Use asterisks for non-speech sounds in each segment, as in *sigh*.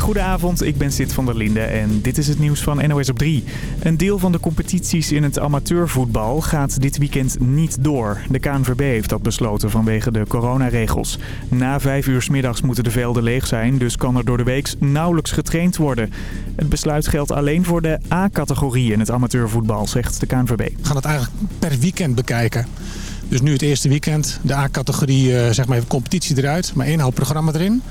Goedenavond, ik ben Sid van der Linde en dit is het nieuws van NOS op 3. Een deel van de competities in het amateurvoetbal gaat dit weekend niet door. De KNVB heeft dat besloten vanwege de coronaregels. Na vijf uur s middags moeten de velden leeg zijn, dus kan er door de week nauwelijks getraind worden. Het besluit geldt alleen voor de A-categorie in het amateurvoetbal, zegt de KNVB. We gaan het eigenlijk per weekend bekijken. Dus nu het eerste weekend, de A-categorie, eh, zeg maar competitie eruit, maar één hoop programma erin.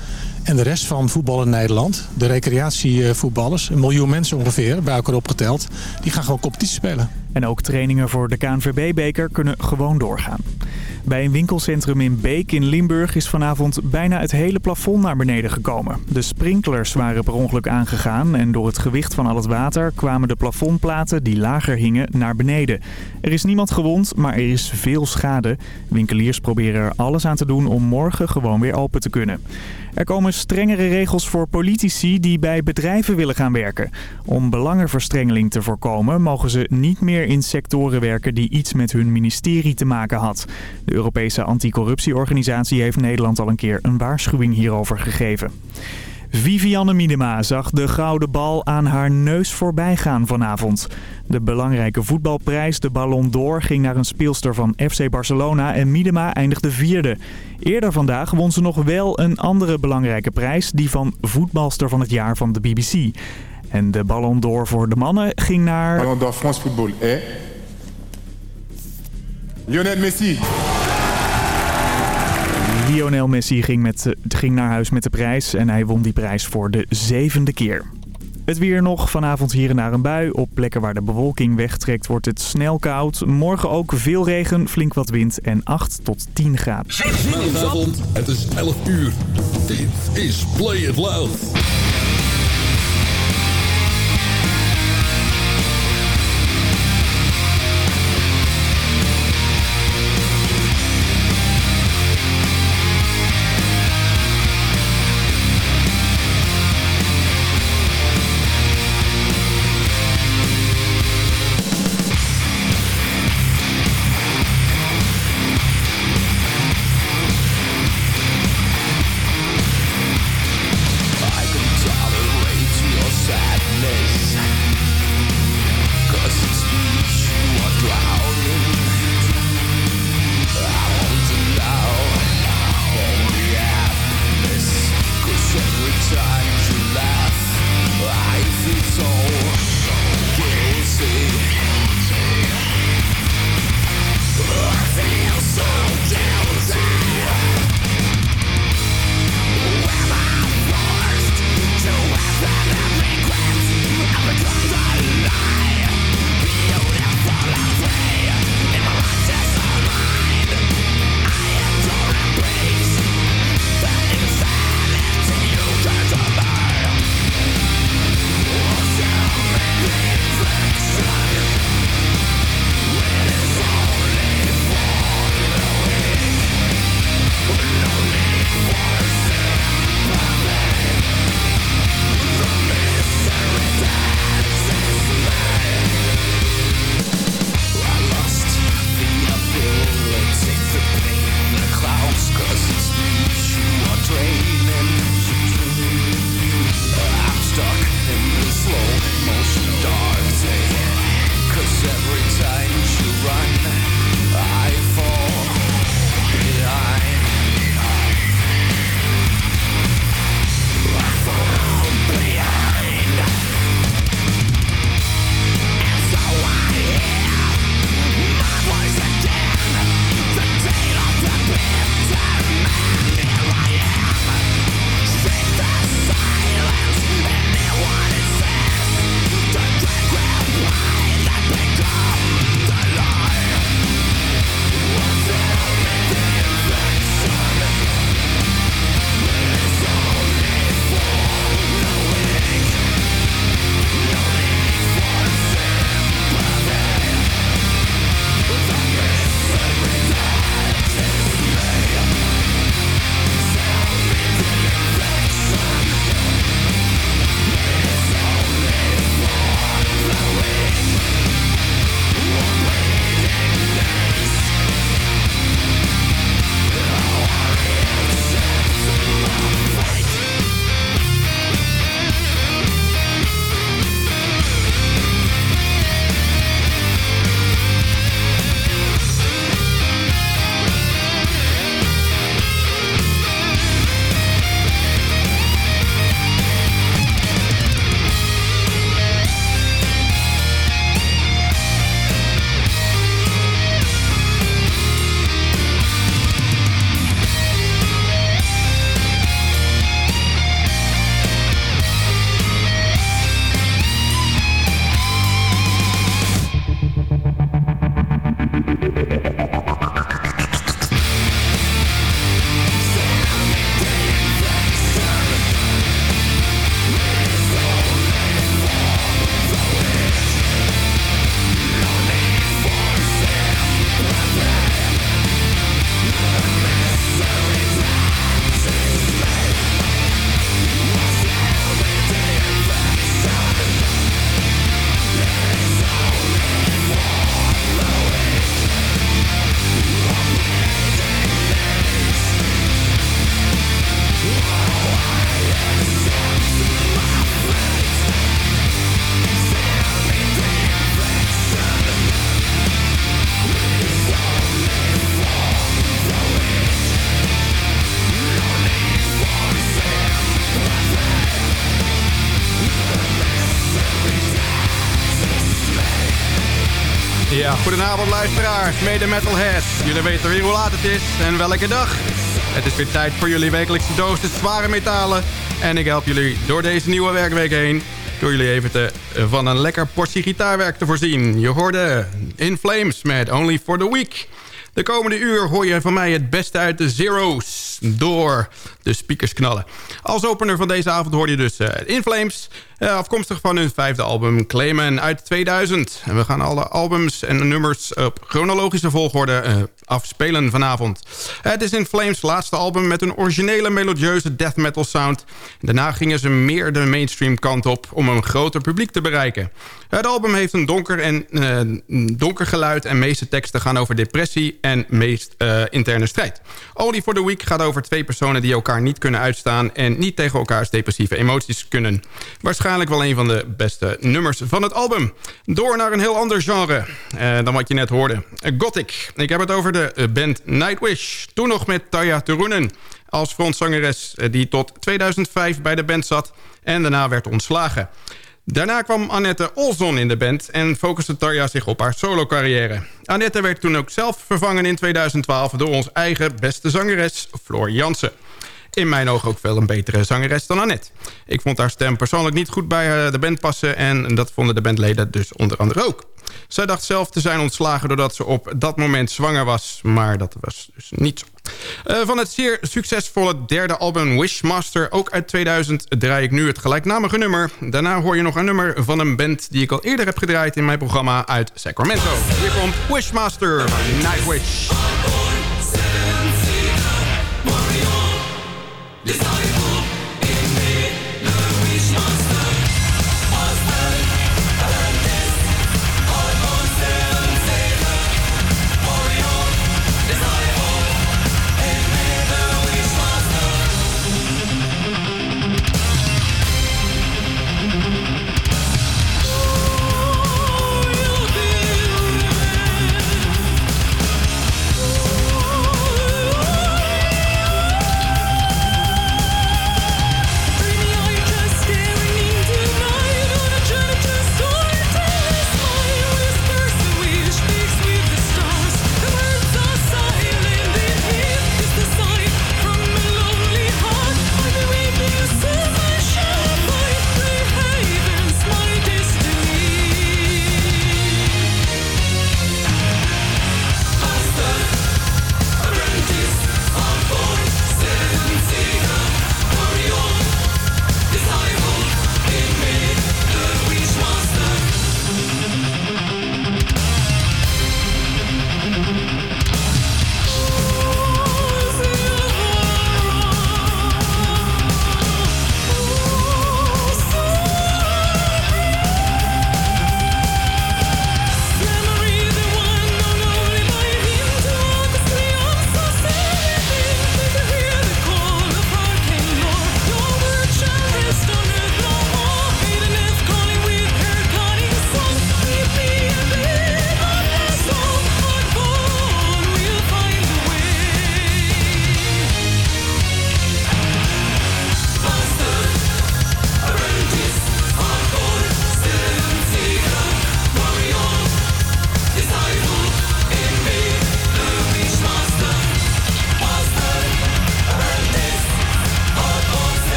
En de rest van voetbal in Nederland, de recreatievoetballers, een miljoen mensen ongeveer, bij elkaar opgeteld, die gaan gewoon competitie spelen. En ook trainingen voor de KNVB-beker kunnen gewoon doorgaan. Bij een winkelcentrum in Beek in Limburg is vanavond bijna het hele plafond naar beneden gekomen. De sprinklers waren per ongeluk aangegaan en door het gewicht van al het water kwamen de plafondplaten die lager hingen naar beneden. Er is niemand gewond, maar er is veel schade. Winkeliers proberen er alles aan te doen om morgen gewoon weer open te kunnen. Er komen strengere regels voor politici die bij bedrijven willen gaan werken. Om belangenverstrengeling te voorkomen mogen ze niet meer in sectoren werken die iets met hun ministerie te maken had. De Europese anticorruptieorganisatie heeft Nederland al een keer een waarschuwing hierover gegeven. Vivianne Minima zag de gouden bal aan haar neus voorbij gaan vanavond. De belangrijke voetbalprijs, de Ballon d'Or, ging naar een speelster van FC Barcelona en Minima eindigde vierde. Eerder vandaag won ze nog wel een andere belangrijke prijs, die van voetbalster van het jaar van de BBC. En de Ballon d'Or voor de mannen ging naar... Ballon d'Or France Football, eh? Lionel Messi. Lionel Messi ging, met, eh, ging naar huis met de prijs en hij won die prijs voor de zevende keer. Het weer nog. Vanavond hier en daar een bui. Op plekken waar de bewolking wegtrekt wordt het snel koud. Morgen ook veel regen, flink wat wind en 8 tot 10 graden. Maandagavond, het is 11 uur. Dit is Play It Loud. Goedenavond luisteraars, mede metalheads. Jullie weten weer hoe laat het is en welke dag. Het is weer tijd voor jullie wekelijkse dosis zware metalen. En ik help jullie door deze nieuwe werkweek heen... door jullie even te, van een lekker portie gitaarwerk te voorzien. Je hoorde In Flames met Only for the Week... De komende uur hoor je van mij het beste uit de Zero's door de speakers knallen. Als opener van deze avond hoor je dus uh, In Flames... Uh, afkomstig van hun vijfde album Claimen uit 2000. En we gaan alle albums en nummers op chronologische volgorde uh, afspelen vanavond. Het is In Flames laatste album met een originele melodieuze death metal sound. Daarna gingen ze meer de mainstream kant op om een groter publiek te bereiken. Het album heeft een donker, en, donker geluid en meeste teksten gaan over depressie en meest interne strijd. Only for the Week gaat over twee personen die elkaar niet kunnen uitstaan... en niet tegen elkaars depressieve emoties kunnen. Waarschijnlijk wel een van de beste nummers van het album. Door naar een heel ander genre eh, dan wat je net hoorde. Gothic. Ik heb het over de band Nightwish. Toen nog met Taya Turunen als frontzangeres... die tot 2005 bij de band zat en daarna werd ontslagen. Daarna kwam Annette Olson in de band en focuste Tarja zich op haar solo-carrière. Annette werd toen ook zelf vervangen in 2012 door ons eigen beste zangeres Floor Jansen. In mijn ogen ook veel een betere zangeres dan Annette. Ik vond haar stem persoonlijk niet goed bij eh, de band passen... en dat vonden de bandleden dus onder andere ook. Zij dacht zelf te zijn ontslagen doordat ze op dat moment zwanger was. Maar dat was dus niet zo. Uh, van het zeer succesvolle derde album Wishmaster, ook uit 2000, draai ik nu het gelijknamige nummer. Daarna hoor je nog een nummer van een band die ik al eerder heb gedraaid in mijn programma uit Sacramento. Hier komt Wishmaster, Nightwish. Design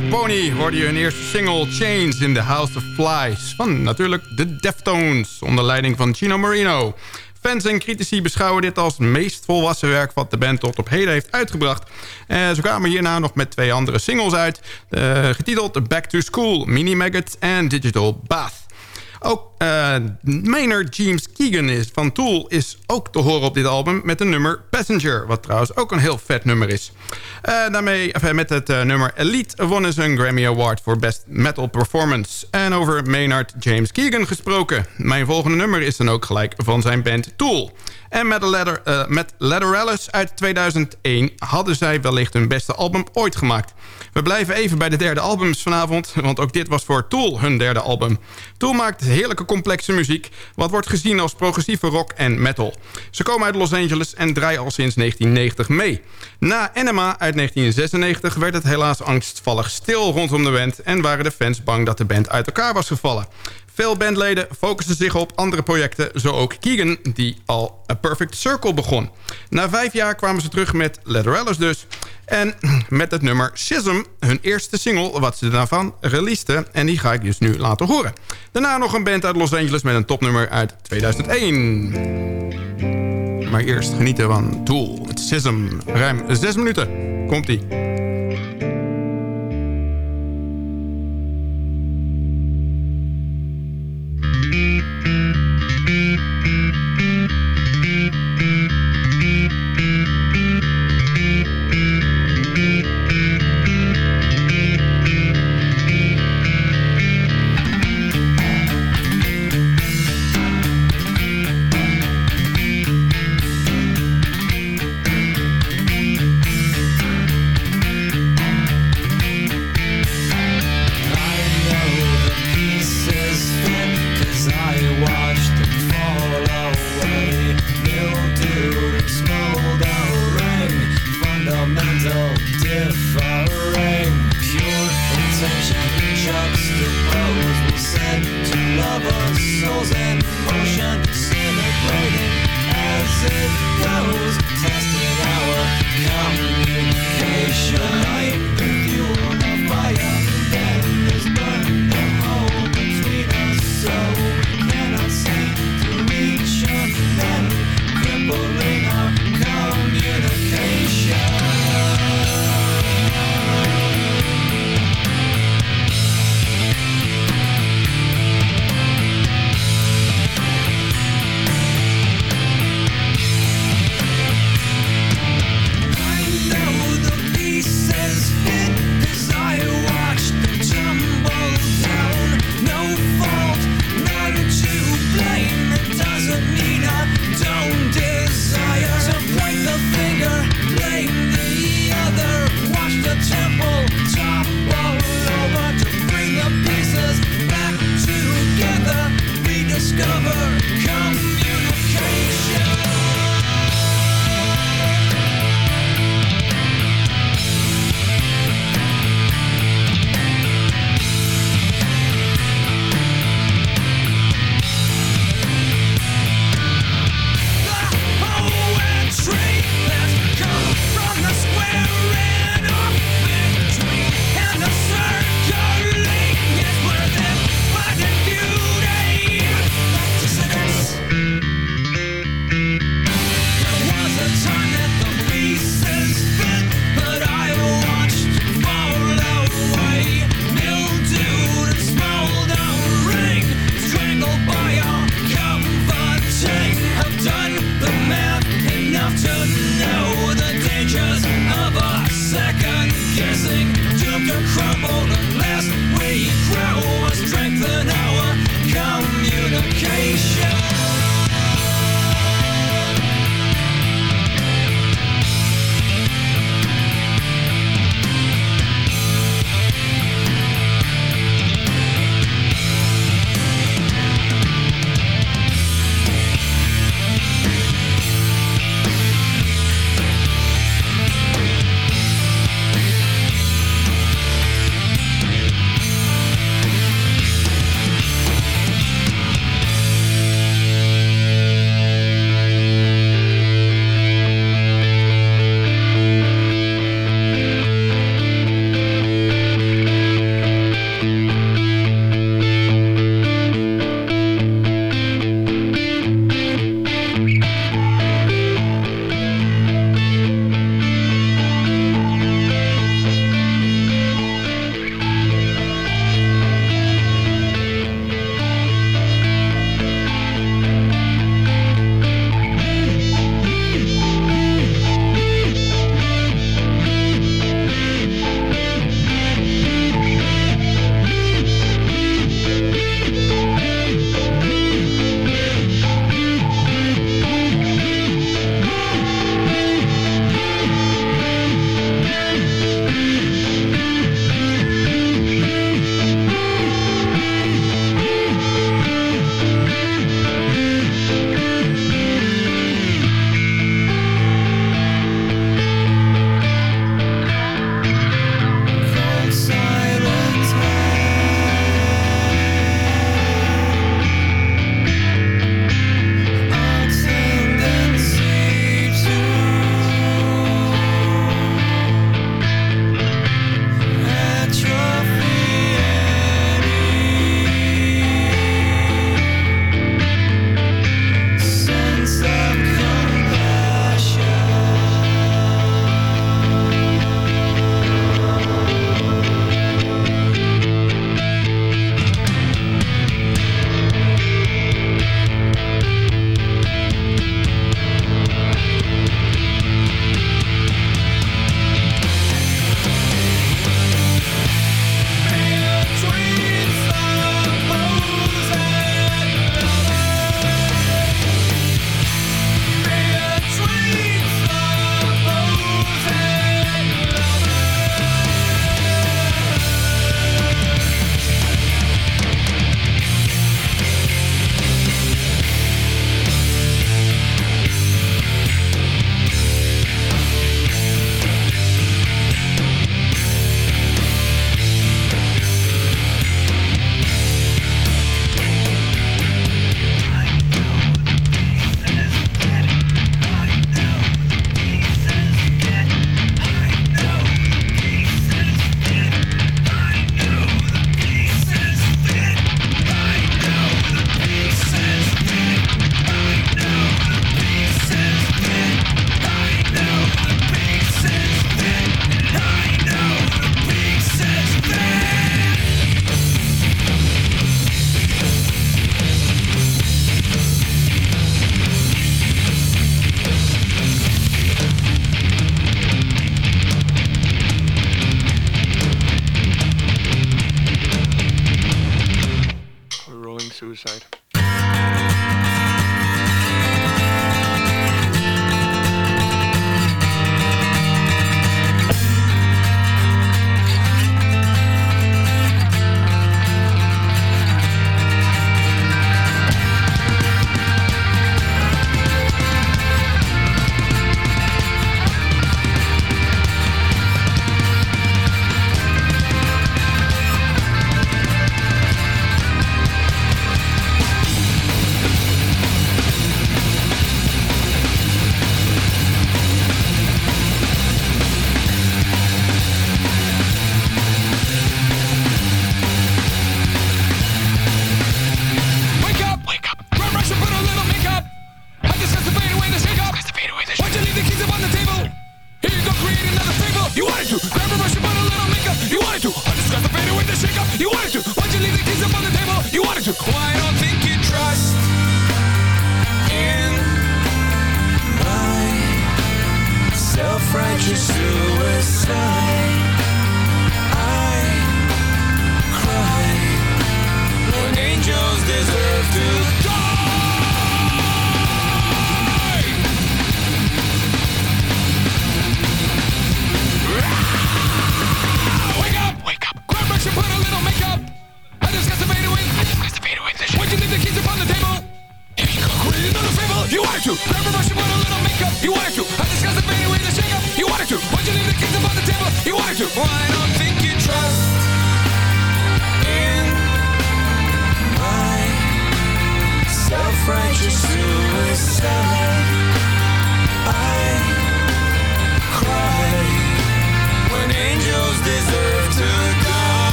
Pony hoorde je hun eerste single Chains in the House of Flies van natuurlijk de Deftones onder leiding van Chino Marino. Fans en critici beschouwen dit als het meest volwassen werk wat de band tot op heden heeft uitgebracht. Uh, ze kwamen hierna nog met twee andere singles uit, uh, getiteld Back to School, Mini Maggot en Digital Bath. Ook uh, Maynard James Keegan is, van Tool is ook te horen op dit album... met een nummer Passenger, wat trouwens ook een heel vet nummer is. Uh, daarmee, enfin, met het nummer Elite wonnen ze een Grammy Award voor Best Metal Performance. En over Maynard James Keegan gesproken. Mijn volgende nummer is dan ook gelijk van zijn band Tool. En met, Letter, uh, met Letter uit 2001 hadden zij wellicht hun beste album ooit gemaakt. We blijven even bij de derde albums vanavond, want ook dit was voor Tool hun derde album. Tool maakt heerlijke complexe muziek, wat wordt gezien als progressieve rock en metal. Ze komen uit Los Angeles en draaien al sinds 1990 mee. Na Enema uit 1996 werd het helaas angstvallig stil rondom de band... en waren de fans bang dat de band uit elkaar was gevallen. Veel bandleden focusten zich op andere projecten, zo ook Keegan, die al A Perfect Circle begon. Na vijf jaar kwamen ze terug met Letterellis dus. En met het nummer Schism, hun eerste single, wat ze daarvan releasten. En die ga ik dus nu laten horen. Daarna nog een band uit Los Angeles met een topnummer uit 2001. Maar eerst genieten van Tool, het Schism. Ruim zes minuten. Komt-ie.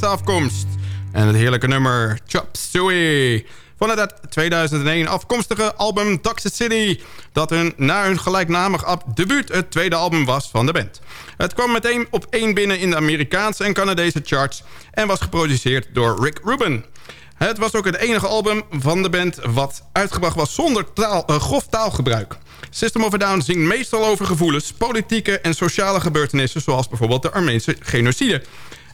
Afkomst. En het heerlijke nummer Chop Suey. Van het uit 2001 afkomstige album Toxic City. Dat hun, na hun gelijknamig debuut het tweede album was van de band. Het kwam meteen op één binnen in de Amerikaanse en Canadese charts. En was geproduceerd door Rick Rubin. Het was ook het enige album van de band wat uitgebracht was zonder taal, eh, grof taalgebruik. System of a Down zingt meestal over gevoelens, politieke en sociale gebeurtenissen... zoals bijvoorbeeld de Armeense genocide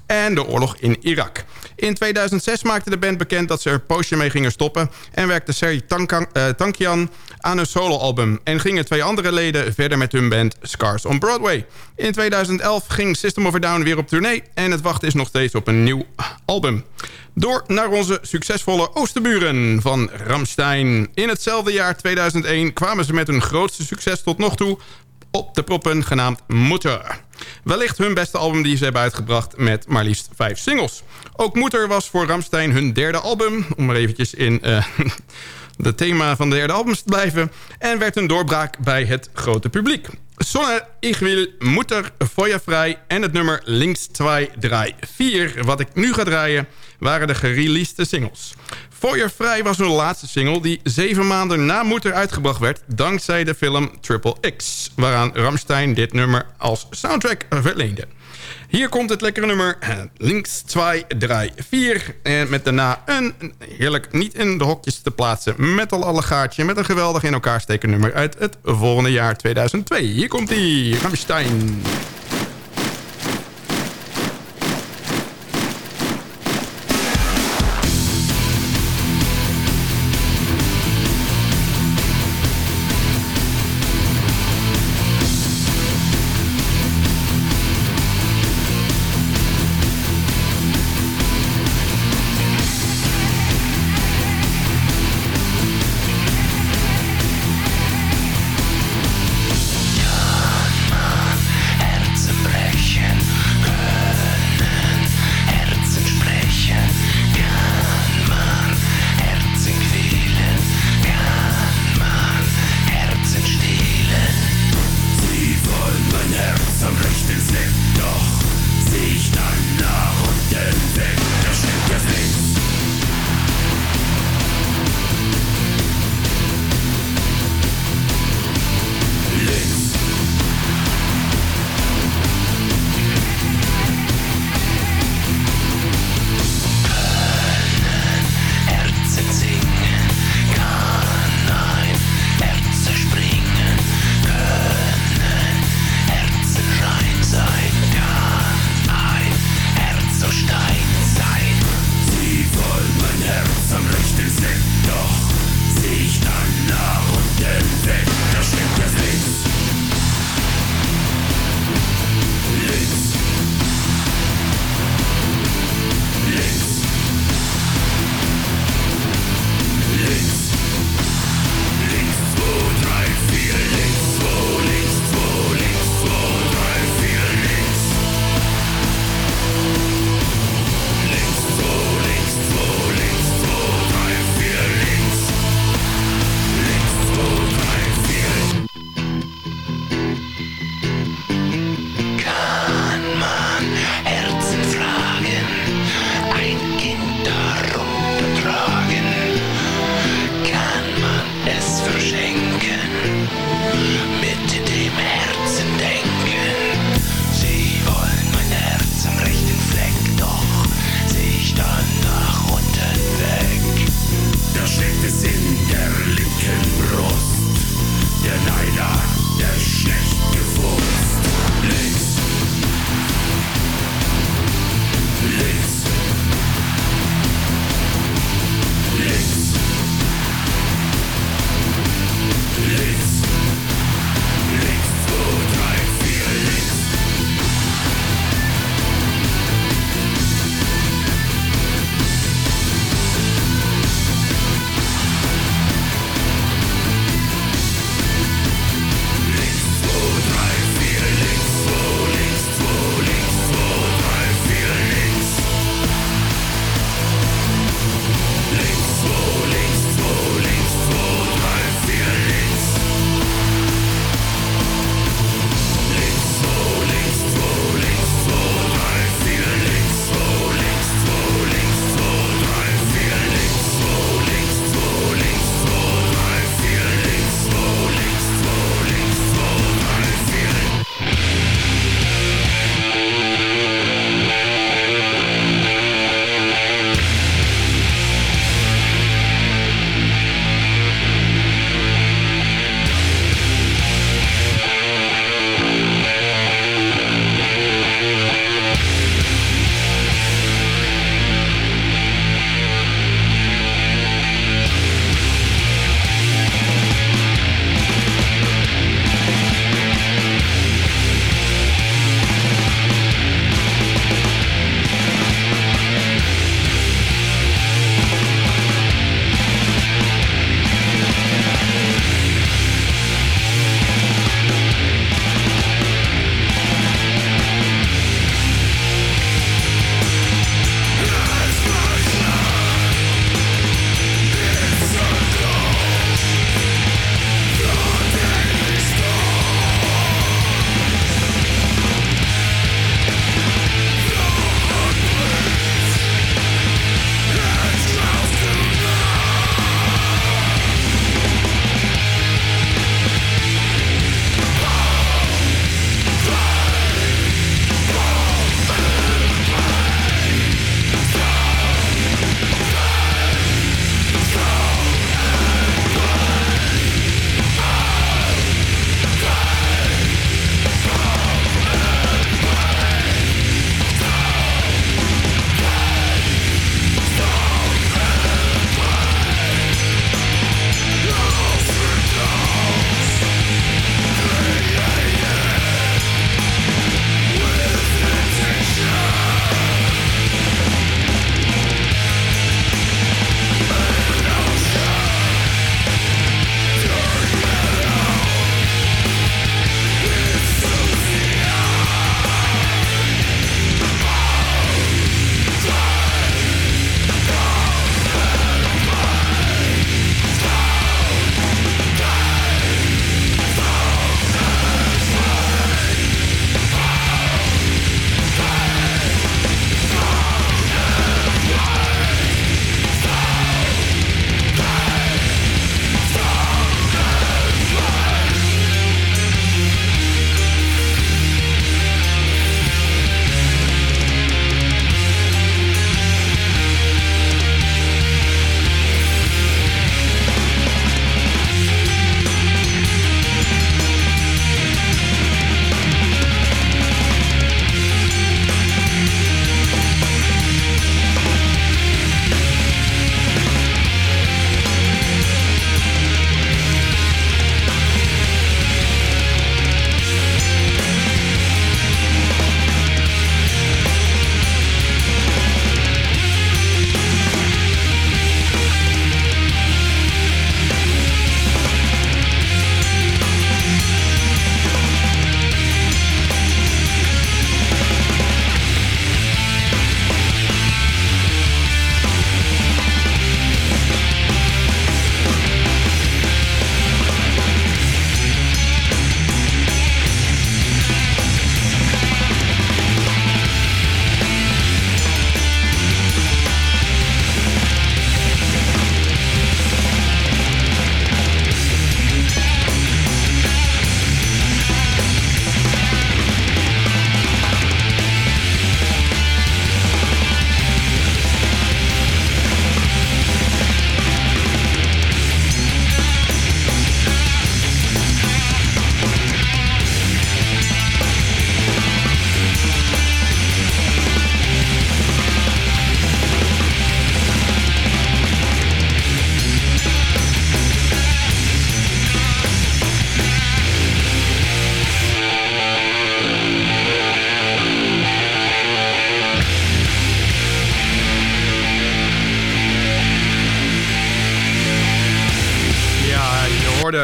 en de oorlog in Irak. In 2006 maakte de band bekend dat ze er poosje mee gingen stoppen... en werkte Seri eh, Tankian aan een soloalbum... en gingen twee andere leden verder met hun band Scars on Broadway. In 2011 ging System of a Down weer op tournee... en het wachten is nog steeds op een nieuw album. Door naar onze succesvolle oosterburen van Ramstein. In hetzelfde jaar 2001 kwamen ze met hun grootste succes tot nog toe op de proppen genaamd Moeder. Wellicht hun beste album die ze hebben uitgebracht met maar liefst vijf singles. Ook Moeder was voor Ramstein hun derde album, om maar eventjes in uh, *laughs* de thema van de derde albums te blijven... en werd een doorbraak bij het grote publiek. Sonne, Ik wil, Moeder, Feuervrij en het nummer Links 2, 3, 4... wat ik nu ga draaien, waren de gereleaste singles. Feuervrij was hun laatste single die zeven maanden na Moeder uitgebracht werd... dankzij de film Triple X, waaraan Ramstein dit nummer als soundtrack verleende. Hier komt het lekkere nummer eh, Links 2, 3, 4. En met daarna een, heerlijk niet in de hokjes te plaatsen metal allegaartje... met een geweldig in elkaar steken nummer uit het volgende jaar 2002. Hier komt die Ramstein.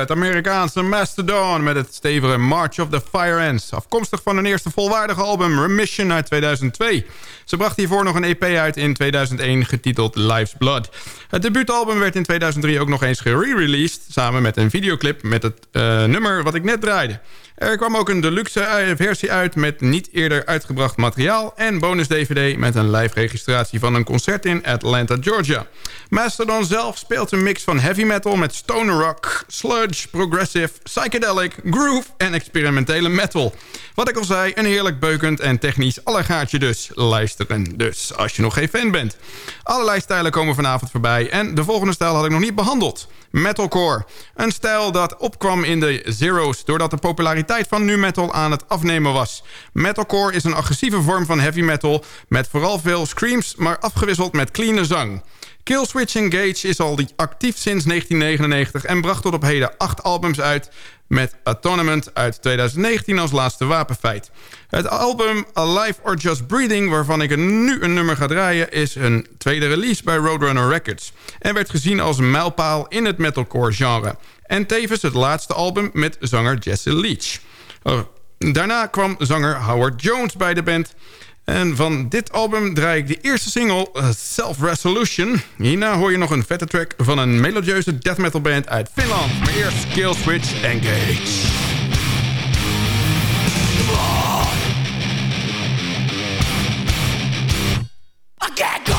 Het Amerikaanse Mastodon met het stevige March of the Fire Ants. Afkomstig van hun eerste volwaardige album Remission uit 2002. Ze bracht hiervoor nog een EP uit in 2001 getiteld Life's Blood. Het debuutalbum werd in 2003 ook nog eens gere-released... samen met een videoclip met het uh, nummer wat ik net draaide. Er kwam ook een deluxe versie uit met niet eerder uitgebracht materiaal... en bonus-dvd met een live registratie van een concert in Atlanta, Georgia. Mastodon zelf speelt een mix van heavy metal met stoner rock... sludge, progressive, psychedelic, groove en experimentele metal. Wat ik al zei, een heerlijk beukend en technisch allegaartje dus. Luisteren dus, als je nog geen fan bent. Allerlei stijlen komen vanavond voorbij en de volgende stijl had ik nog niet behandeld. Metalcore. Een stijl dat opkwam in de zeros doordat de populariteit van nu metal aan het afnemen was. Metalcore is een agressieve vorm van heavy metal met vooral veel screams, maar afgewisseld met clean zang. Killswitch Engage is al actief sinds 1999 en bracht tot op heden acht albums uit met Atonement uit 2019 als laatste wapenfeit. Het album Alive or Just Breathing, waarvan ik nu een nummer ga draaien... is een tweede release bij Roadrunner Records... en werd gezien als een mijlpaal in het metalcore genre. En tevens het laatste album met zanger Jesse Leach. Oh, daarna kwam zanger Howard Jones bij de band... En van dit album draai ik de eerste single eh, Self Resolution. Hierna hoor je nog een vette track van een melodieuze death metal band uit Finland. Maar eerst Killswitch Engage. I can't go.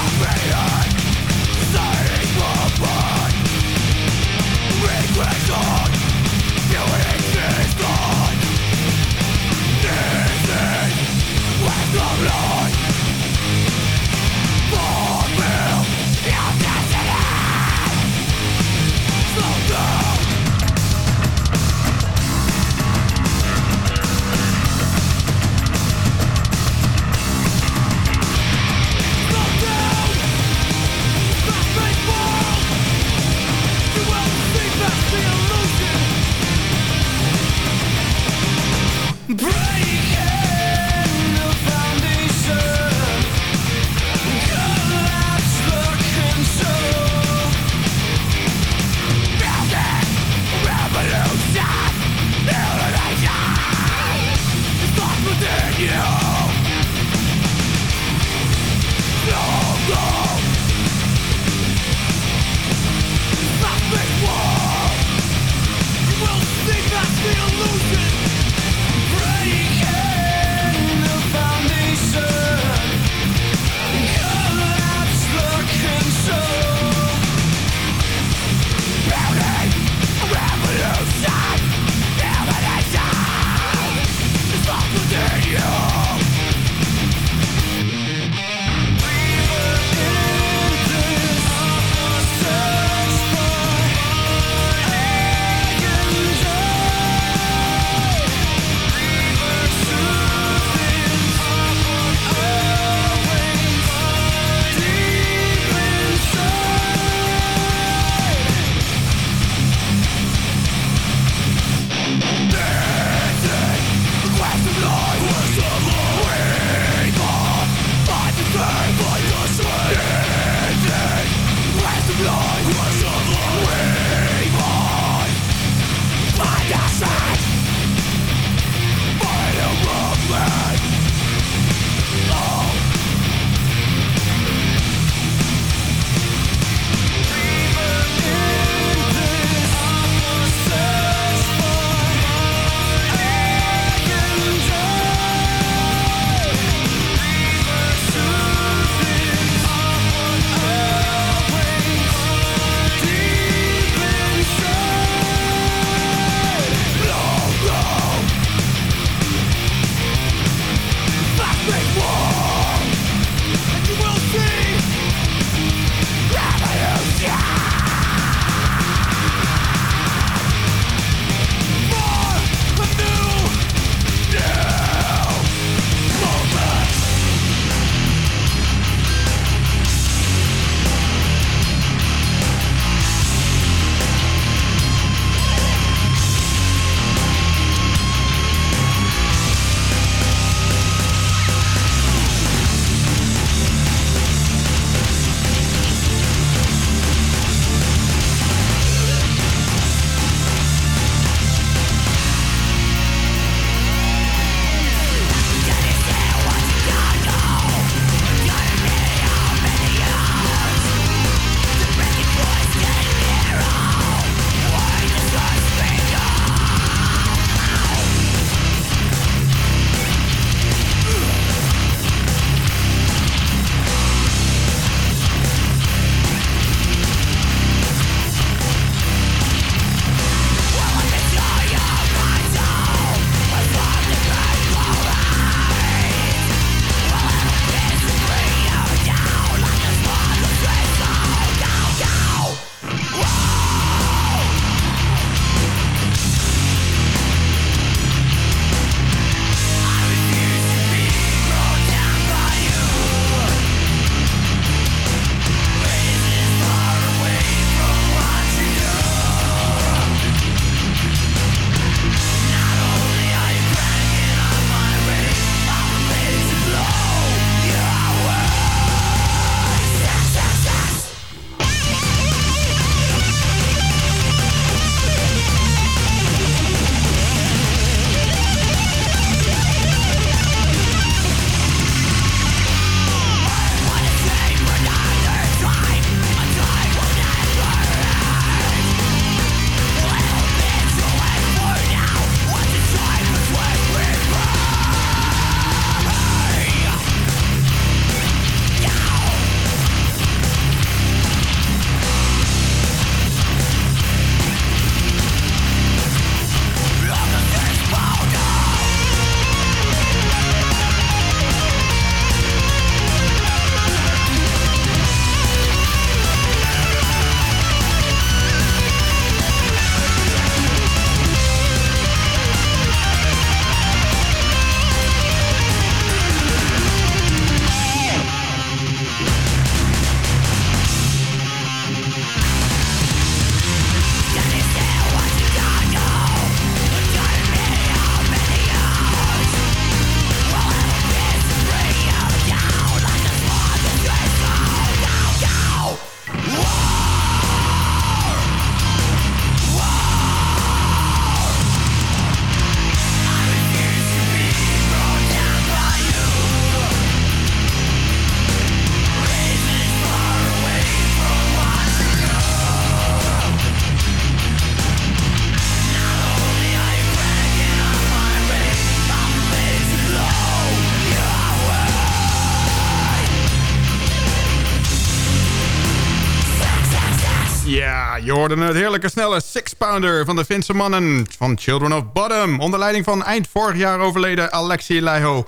Hoorde het heerlijke snelle six-pounder van de Finse mannen van Children of Bottom. Onder leiding van eind vorig jaar overleden Alexi Laiho.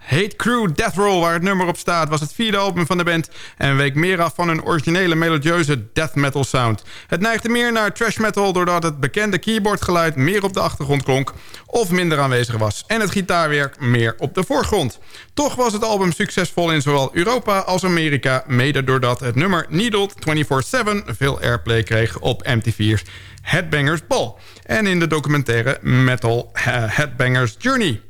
Hate Crew Death Roll, waar het nummer op staat, was het vierde album van de band... en week meer af van hun originele melodieuze death metal sound. Het neigde meer naar trash metal doordat het bekende keyboardgeluid meer op de achtergrond klonk... of minder aanwezig was en het gitaarwerk meer op de voorgrond. Toch was het album succesvol in zowel Europa als Amerika... mede doordat het nummer Needled 24-7 veel airplay kreeg op MTV's Headbangers Ball... en in de documentaire Metal eh, Headbangers Journey...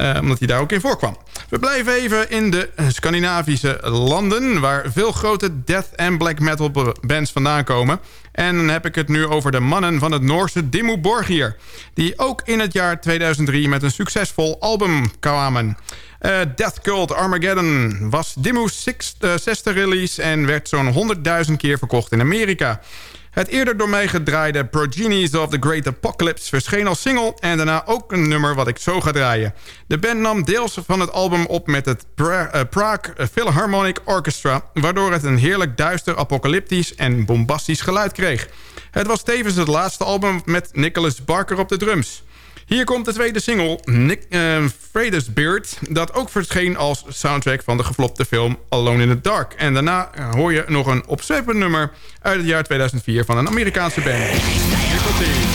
Uh, omdat hij daar ook in voorkwam. We blijven even in de Scandinavische landen... waar veel grote death en black metal bands vandaan komen. En dan heb ik het nu over de mannen van het Noorse Dimmu Borgir... die ook in het jaar 2003 met een succesvol album kwamen. Uh, Death Cult Armageddon was Dimmu's uh, zesde release... en werd zo'n 100.000 keer verkocht in Amerika. Het eerder door mij gedraaide Progenies of the Great Apocalypse verscheen als single... en daarna ook een nummer wat ik zo ga draaien. De band nam deels van het album op met het pra uh, Prague Philharmonic Orchestra... waardoor het een heerlijk duister, apocalyptisch en bombastisch geluid kreeg. Het was tevens het laatste album met Nicholas Barker op de drums... Hier komt de tweede single, Nick, uh, Freida's Beard... dat ook verscheen als soundtrack van de geflopte film Alone in the Dark. En daarna hoor je nog een opzwepend nummer uit het jaar 2004 van een Amerikaanse band. Komt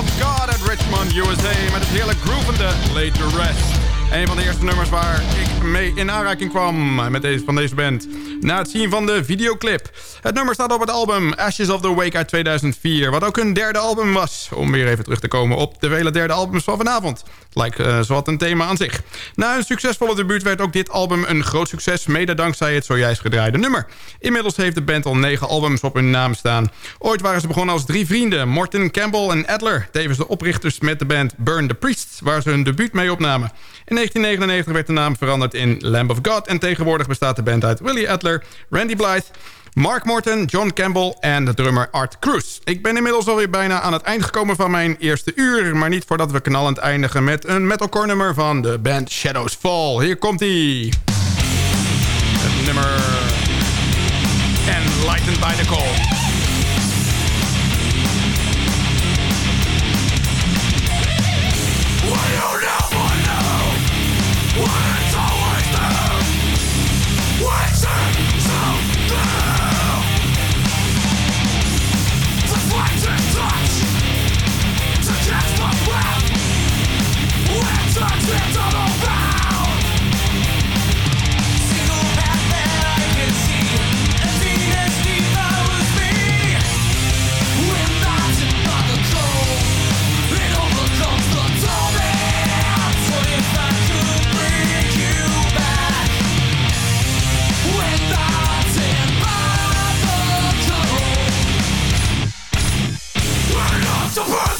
of God uit Richmond, USA... met het hele groovende Late to Rest. Een van de eerste nummers waar ik mee in aanraking kwam met deze, van deze band. Na het zien van de videoclip. Het nummer staat op het album Ashes of the Wake uit 2004... wat ook hun derde album was. Om weer even terug te komen op de vele derde albums van vanavond. Het lijkt uh, zowat een thema aan zich. Na een succesvolle debuut werd ook dit album een groot succes... mede dankzij het zojuist gedraaide nummer. Inmiddels heeft de band al negen albums op hun naam staan. Ooit waren ze begonnen als drie vrienden... Morton, Campbell en Adler. Tevens de oprichters met de band Burn the Priest... waar ze hun debuut mee opnamen. In 1999 werd de naam veranderd in Lamb of God... en tegenwoordig bestaat de band uit Willie Adler, Randy Blythe... Mark Morton, John Campbell en de drummer Art Cruz. Ik ben inmiddels alweer bijna aan het eind gekomen van mijn eerste uur... maar niet voordat we knallend eindigen met een metalcore nummer van de band Shadows Fall. Hier komt-ie. Het nummer... Enlightened by the Call. to burn